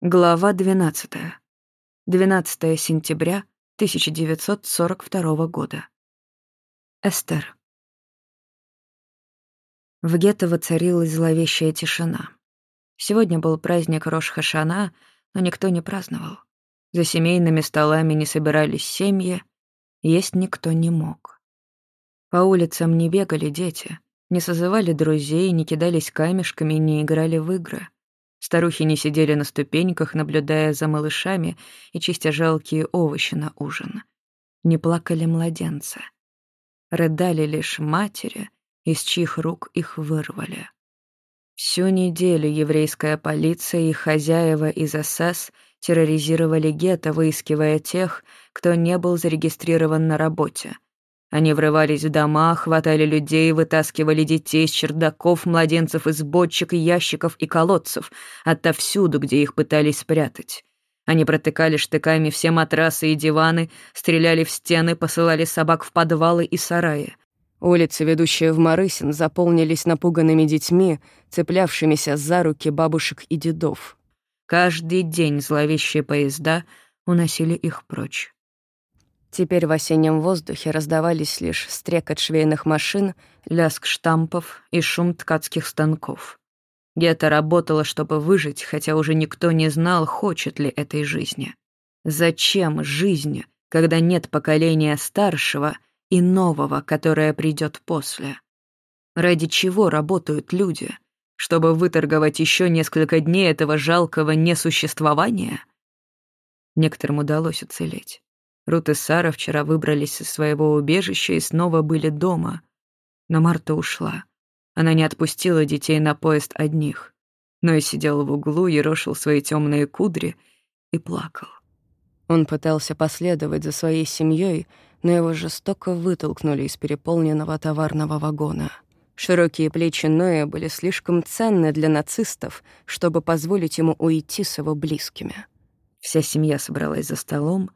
Глава 12. 12 сентября 1942 года. Эстер. В гетто воцарилась зловещая тишина. Сегодня был праздник Рош-Хашана, но никто не праздновал. За семейными столами не собирались семьи, есть никто не мог. По улицам не бегали дети, не созывали друзей, не кидались камешками, не играли в игры — Старухи не сидели на ступеньках, наблюдая за малышами и чистя жалкие овощи на ужин. Не плакали младенцы. Рыдали лишь матери, из чьих рук их вырвали. Всю неделю еврейская полиция и хозяева из СС терроризировали гетто, выискивая тех, кто не был зарегистрирован на работе — они врывались в дома, хватали людей, вытаскивали детей с чердаков, младенцев из бочек, ящиков и колодцев, отовсюду, где их пытались спрятать. Они протыкали штыками все матрасы и диваны, стреляли в стены, посылали собак в подвалы и сараи. Улицы, ведущие в Марысин, заполнились напуганными детьми, цеплявшимися за руки бабушек и дедов. Каждый день зловещие поезда уносили их прочь. Теперь в осеннем воздухе раздавались лишь стрекот швейных машин, лязг штампов и шум ткацких станков. Гетта работала, чтобы выжить, хотя уже никто не знал, хочет ли этой жизни. Зачем жизнь, когда нет поколения старшего и нового, которое придет после? Ради чего работают люди? Чтобы выторговать еще несколько дней этого жалкого несуществования? Некоторым удалось уцелеть. Рут и Сара вчера выбрались из своего убежища и снова были дома. Но Марта ушла. Она не отпустила детей на поезд одних. Но и сидел в углу, ерошил свои темные кудри и плакал. Он пытался последовать за своей семьей, но его жестоко вытолкнули из переполненного товарного вагона. Широкие плечи Ноя были слишком ценны для нацистов, чтобы позволить ему уйти с его близкими. Вся семья собралась за столом,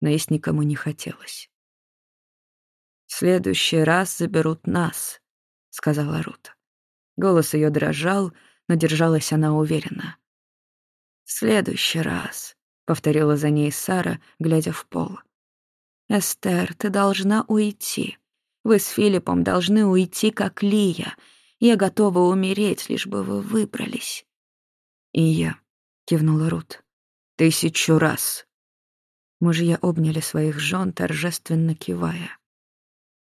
но есть никому не хотелось. «В следующий раз заберут нас», — сказала Рут. Голос ее дрожал, но держалась она уверенно. «В следующий раз», — повторила за ней Сара, глядя в пол. «Эстер, ты должна уйти. Вы с Филиппом должны уйти, как Лия. Я готова умереть, лишь бы вы выбрались». «И я», — кивнула Рут. «Тысячу раз», Мужья обняли своих жен, торжественно кивая.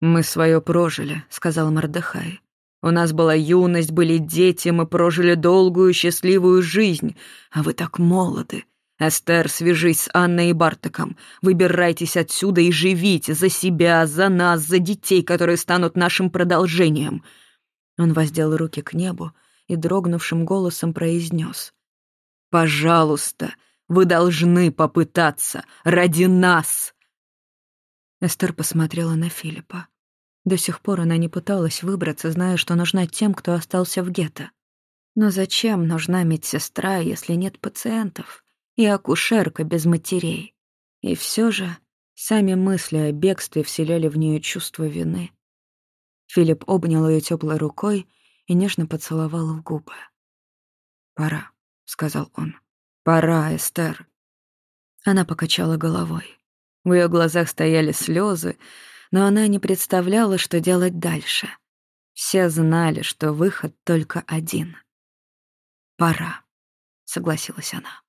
«Мы свое прожили», — сказал Мордехай. «У нас была юность, были дети, мы прожили долгую счастливую жизнь, а вы так молоды. Эстер, свяжись с Анной и Бартаком. Выбирайтесь отсюда и живите за себя, за нас, за детей, которые станут нашим продолжением». Он воздел руки к небу и дрогнувшим голосом произнес: «Пожалуйста, вы должны попытаться. Ради нас!» Эстер посмотрела на Филиппа. До сих пор она не пыталась выбраться, зная, что нужна тем, кто остался в гетто. Но зачем нужна медсестра, если нет пациентов? И акушерка без матерей? И все же сами мысли о бегстве вселяли в нее чувство вины. Филипп обнял ее теплой рукой и нежно поцеловал в губы. «Пора», — сказал он. «Пора, Эстер». Она покачала головой. В ее глазах стояли слезы, но она не представляла, что делать дальше. Все знали, что выход только один. «Пора», — согласилась она.